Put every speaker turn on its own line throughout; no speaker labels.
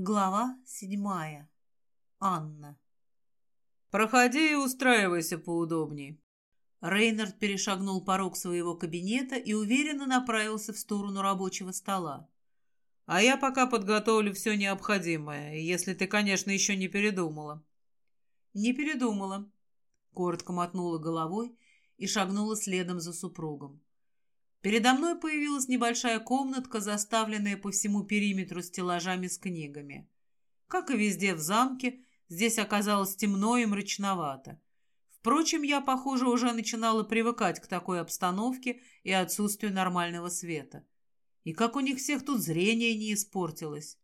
Глава седьмая. Анна.
«Проходи и устраивайся поудобней».
Рейнард перешагнул порог своего кабинета и уверенно направился в сторону рабочего стола.
«А я пока подготовлю все необходимое, если ты, конечно, еще не передумала».
«Не передумала», — коротко мотнула головой и шагнула следом за супругом. Передо мной появилась небольшая комнатка, заставленная по всему периметру стеллажами с книгами. Как и везде в замке, здесь оказалось темно и мрачновато. Впрочем, я, похоже, уже начинала привыкать к такой обстановке и отсутствию нормального света. И как у них всех тут зрение не испортилось.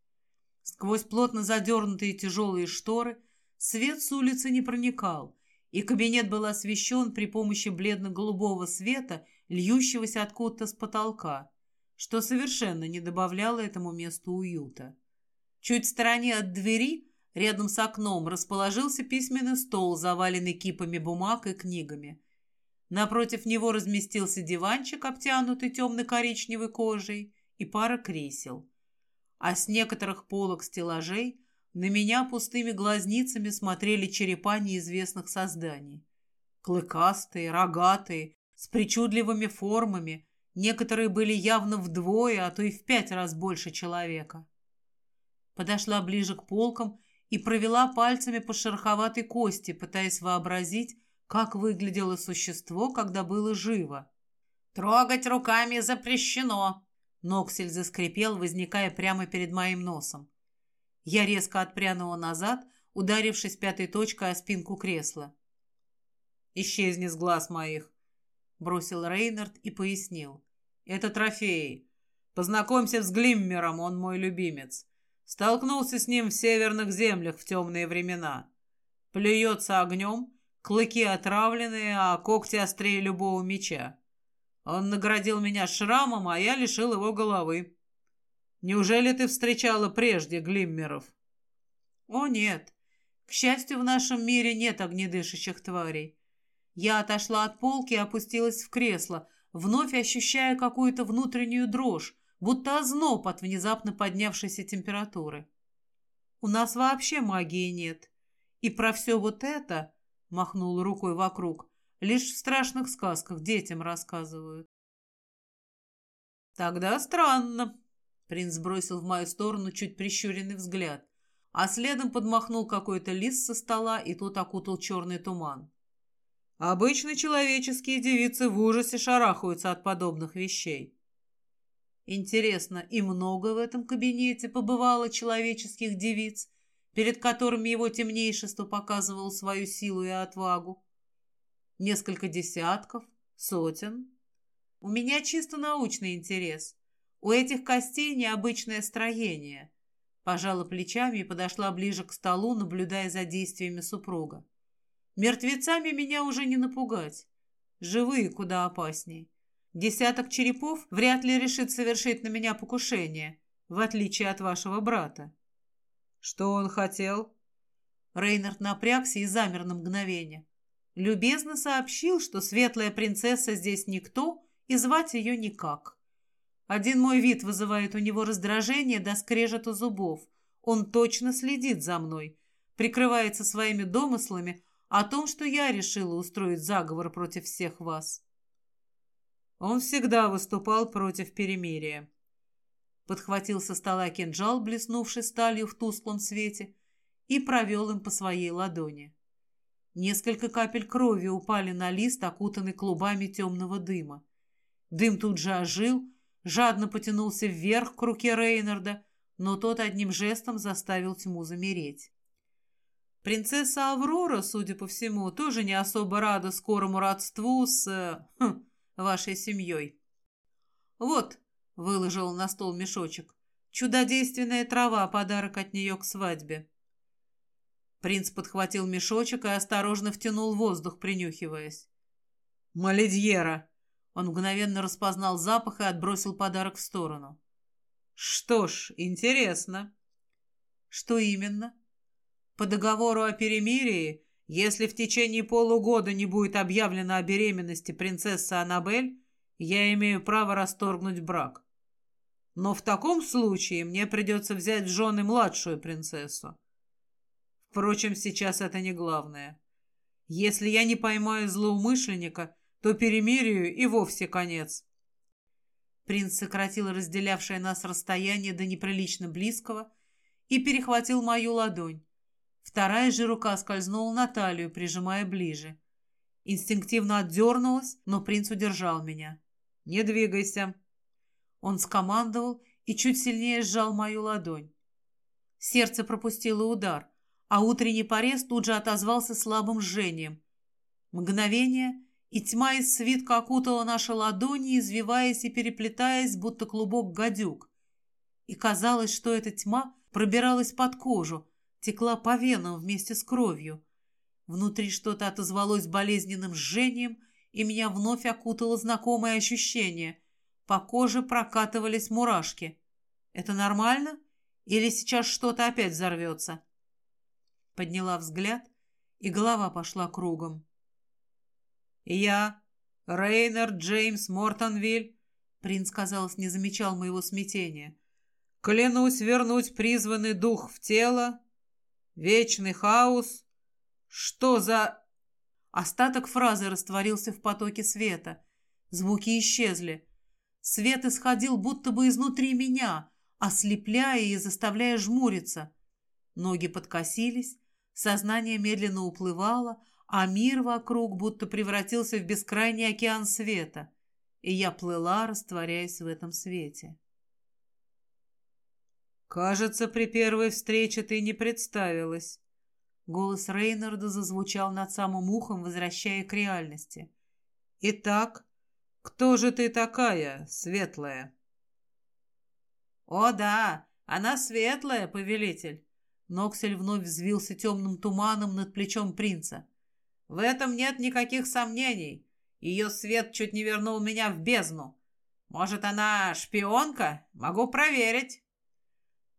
Сквозь плотно задернутые тяжелые шторы свет с улицы не проникал, и кабинет был освещен при помощи бледно-голубого света льющегося откуда-то с потолка, что совершенно не добавляло этому месту уюта. Чуть в стороне от двери, рядом с окном, расположился письменный стол, заваленный кипами бумаг и книгами. Напротив него разместился диванчик, обтянутый темно-коричневой кожей, и пара кресел. А с некоторых полок стеллажей на меня пустыми глазницами смотрели черепа неизвестных созданий. Клыкастые, рогатые, с причудливыми формами, некоторые были явно вдвое, а то и в пять раз больше человека. Подошла ближе к полкам и провела пальцами по шероховатой кости, пытаясь вообразить, как выглядело существо, когда было живо. «Трогать руками запрещено!» Ноксель заскрипел, возникая прямо перед моим носом. Я резко отпрянула назад, ударившись пятой точкой о спинку кресла. «Исчезни с глаз моих!» Бросил Рейнард и пояснил. «Это трофей. Познакомься с Глиммером, он мой любимец. Столкнулся с ним в северных землях в темные времена. Плюется огнем, клыки отравленные, а когти острее любого меча. Он наградил меня шрамом, а я лишил его головы. Неужели ты встречала прежде Глиммеров?» «О, нет. К счастью, в нашем мире нет огнедышащих тварей. Я отошла от полки и опустилась в кресло, вновь ощущая какую-то внутреннюю дрожь, будто озноб от внезапно поднявшейся температуры. «У нас вообще магии нет. И про все вот это, — махнул рукой вокруг, — лишь в страшных сказках детям рассказывают».
«Тогда странно», — принц бросил в мою сторону чуть прищуренный взгляд, а следом подмахнул какой-то лист со стола, и тот окутал черный туман. Обычно человеческие девицы в ужасе шарахаются от подобных вещей.
Интересно, и много в этом кабинете побывало человеческих девиц, перед которыми его темнейшество показывал свою силу и отвагу? Несколько десятков? Сотен? У меня чисто научный интерес. У этих костей необычное строение. Пожала плечами и подошла ближе к столу, наблюдая за действиями супруга. Мертвецами меня уже не напугать. Живые куда опасней. Десяток черепов вряд ли решит совершить на меня покушение, в отличие от вашего брата.
Что он хотел?
Рейнард напрягся и замер на мгновение. Любезно сообщил, что светлая принцесса здесь никто, и звать ее никак. Один мой вид вызывает у него раздражение до скрежета зубов. Он точно следит за мной, прикрывается своими домыслами, о том, что я решила устроить заговор против всех вас.
Он всегда выступал против перемирия.
Подхватил со стола кинжал, блеснувший сталью в тусклом свете, и провел им по своей ладони. Несколько капель крови упали на лист, окутанный клубами темного дыма. Дым тут же ожил, жадно потянулся вверх к руке Рейнарда, но тот одним жестом заставил тьму замереть. Принцесса Аврора, судя по всему, тоже не особо рада скорому родству с... Э, хм, вашей семьей. Вот, выложил на стол мешочек. Чудодейственная трава, подарок от нее к свадьбе. Принц подхватил мешочек и осторожно втянул воздух, принюхиваясь.
«Маледьера!»
Он мгновенно распознал запах и отбросил подарок в сторону.
«Что ж, интересно».
«Что именно?»
По договору о перемирии, если в течение полугода не будет объявлено о беременности принцессы Аннабель, я имею право расторгнуть брак. Но в таком случае мне придется взять в жены младшую принцессу. Впрочем, сейчас это не главное. Если я не поймаю злоумышленника, то перемирию и вовсе конец.
Принц сократил разделявшее нас расстояние до неприлично близкого и перехватил мою ладонь. Вторая же рука скользнула на талию, прижимая ближе. Инстинктивно отдернулась, но принц удержал меня.
«Не двигайся!»
Он скомандовал и чуть сильнее сжал мою ладонь. Сердце пропустило удар, а утренний порез тут же отозвался слабым жжением. Мгновение, и тьма из свитка окутала наши ладони, извиваясь и переплетаясь, будто клубок гадюк. И казалось, что эта тьма пробиралась под кожу, текла по венам вместе с кровью. Внутри что-то отозвалось болезненным жжением, и меня вновь окутало знакомое ощущение. По коже прокатывались мурашки. Это нормально? Или сейчас что-то опять взорвется? Подняла взгляд, и голова пошла кругом.
«Я, Рейнер Джеймс Мортонвиль»,
принц, казалось, не замечал моего смятения,
«клянусь вернуть призванный дух в тело, вечный хаос. Что за...»
Остаток фразы растворился в потоке света. Звуки исчезли. Свет исходил будто бы изнутри меня, ослепляя и заставляя жмуриться. Ноги подкосились, сознание медленно уплывало, а мир вокруг будто превратился в бескрайний океан света, и я плыла, растворяясь в этом свете.
«Кажется, при первой встрече ты не представилась».
Голос Рейнарда зазвучал над самым ухом, возвращая к реальности.
«Итак, кто же ты такая, светлая?»
«О да, она светлая, повелитель!» Ноксель вновь взвился темным туманом над плечом принца. В этом нет никаких сомнений. Ее свет чуть не вернул меня в бездну. Может, она шпионка? Могу проверить.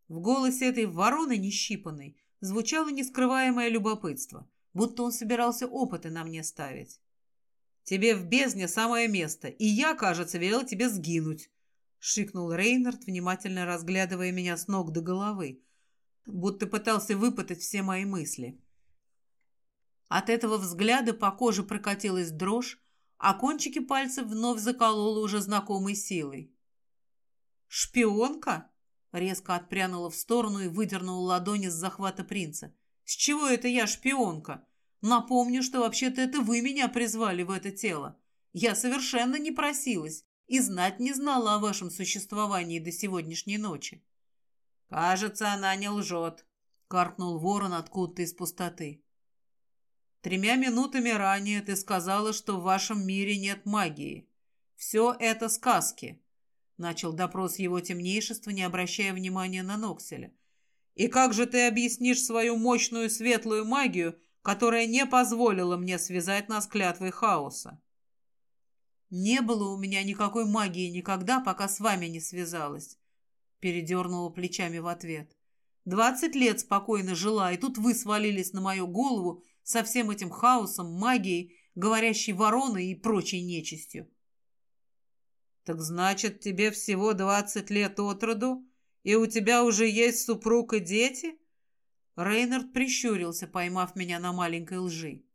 В голосе этой вороны нещипанной звучало нескрываемое любопытство, будто он собирался опыты на мне ставить.
«Тебе в бездне самое место, и я, кажется, велел тебе сгинуть», — шикнул Рейнард, внимательно разглядывая меня с ног до головы, будто пытался выпытать все мои мысли.
От этого взгляда по коже прокатилась дрожь, а кончики пальцев вновь заколола уже знакомой силой. «Шпионка?» — резко отпрянула в сторону и выдернула ладони с захвата принца. «С чего это я шпионка? Напомню, что вообще-то это вы меня призвали в это тело. Я совершенно не просилась и знать не знала о вашем существовании до сегодняшней ночи». «Кажется, она не лжет», — каркнул ворон откуда-то из пустоты. Тремя минутами ранее ты сказала, что в вашем мире нет магии. Все это сказки. Начал допрос его темнейшества, не обращая внимания на Нокселя. И как же ты объяснишь свою мощную светлую магию, которая не позволила мне связать нас клятвой хаоса? Не было у меня никакой магии никогда, пока с вами не связалась. Передернула плечами в ответ. Двадцать лет спокойно жила, и тут вы свалились на мою голову со всем этим хаосом, магией, говорящей вороной и прочей нечистью.
«Так значит, тебе всего двадцать лет от роду, и у тебя уже есть супруг и дети?»
Рейнард прищурился, поймав меня на маленькой лжи.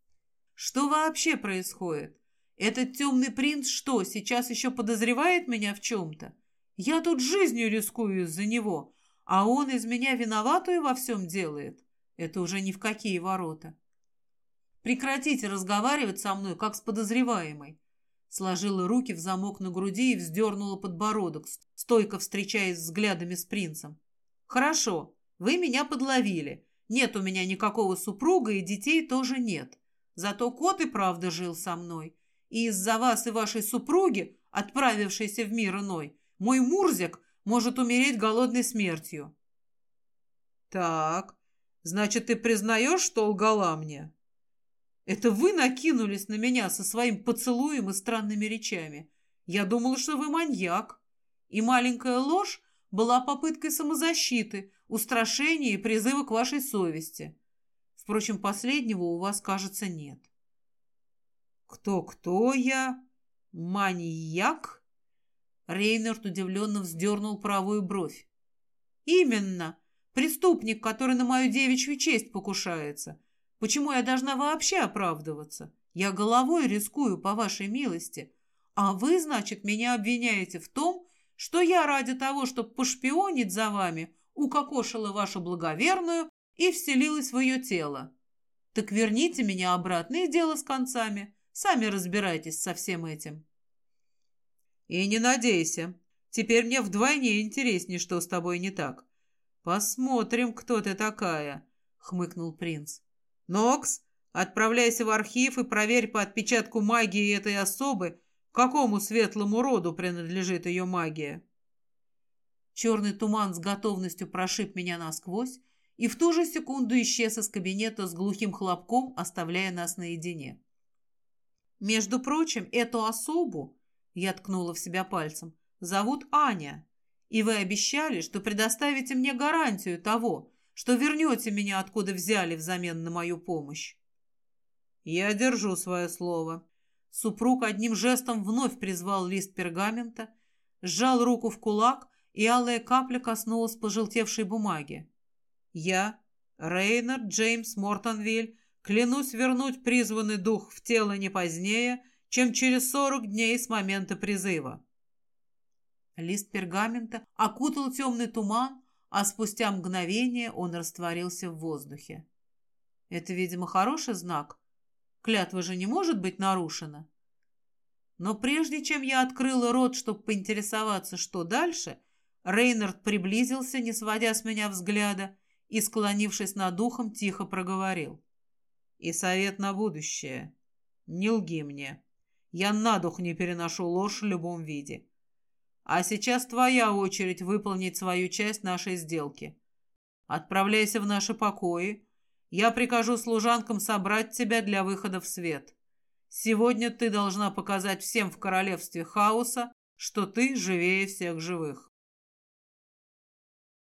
«Что вообще происходит? Этот темный принц что, сейчас еще подозревает меня в чем-то? Я тут жизнью рискую из-за него, а он из меня виноватую во всем делает. Это уже ни в какие ворота. Прекратите разговаривать со мной, как с подозреваемой. Сложила руки в замок на груди и вздернула подбородок, стойко встречаясь взглядами с принцем. Хорошо, вы меня подловили. Нет у меня никакого супруга и детей тоже нет. Зато кот и правда жил со мной. И из-за вас и вашей супруги, отправившейся в мир иной, мой Мурзик может умереть голодной смертью.
Так, значит, ты признаешь, что лгала мне?
Это вы накинулись на меня со своим поцелуем и странными речами. Я думала, что вы маньяк. И маленькая ложь была попыткой самозащиты, устрашения и призыва к вашей совести. Впрочем, последнего у вас, кажется, нет.
Кто-кто я? Маньяк?
Рейнард удивленно вздернул правую бровь. «Именно. Преступник, который на мою девичью честь покушается. Почему я должна вообще оправдываться? Я головой рискую, по вашей милости. А вы, значит, меня обвиняете в том, что я ради того, чтобы пошпионить за вами, укокошила вашу благоверную и вселилась в ее тело. Так верните меня обратно и дело с концами. Сами разбирайтесь со всем этим.
И не надейся. Теперь мне вдвойне интереснее, что с тобой не так. Посмотрим, кто ты такая, хмыкнул принц. Нокс, отправляйся в архив и проверь по отпечатку магии этой особы, какому светлому роду принадлежит ее магия.
Черный туман с готовностью прошиб меня насквозь и в ту же секунду исчез из кабинета с глухим хлопком, оставляя нас наедине. Между прочим, эту особу, я ткнула в себя пальцем, зовут Аня, и вы обещали, что предоставите мне гарантию того, что вернете меня откуда взяли взамен на мою помощь.
Я держу свое слово.
Супруг одним жестом вновь призвал лист пергамента, сжал руку в кулак и алая капля коснулась пожелтевшей бумаги.
«Я, Рейнард Джеймс Мортонвиль, клянусь вернуть призванный дух в тело не позднее, чем через сорок дней с момента призыва».
Лист пергамента окутал темный туман, а спустя мгновение он растворился в воздухе. Это, видимо, хороший знак. Клятва же не может быть нарушена. Но прежде чем я открыла рот, чтобы поинтересоваться, что дальше, Рейнард приблизился, не сводя с меня взгляда, и, склонившись над ухом, тихо проговорил.
«И совет на будущее. Не лги мне. Я на дух не переношу ложь в любом виде. А сейчас твоя очередь выполнить свою часть нашей сделки. Отправляйся в наши покои. Я прикажу служанкам собрать тебя для выхода в свет. Сегодня ты должна показать всем в королевстве хаоса, что ты живее всех живых».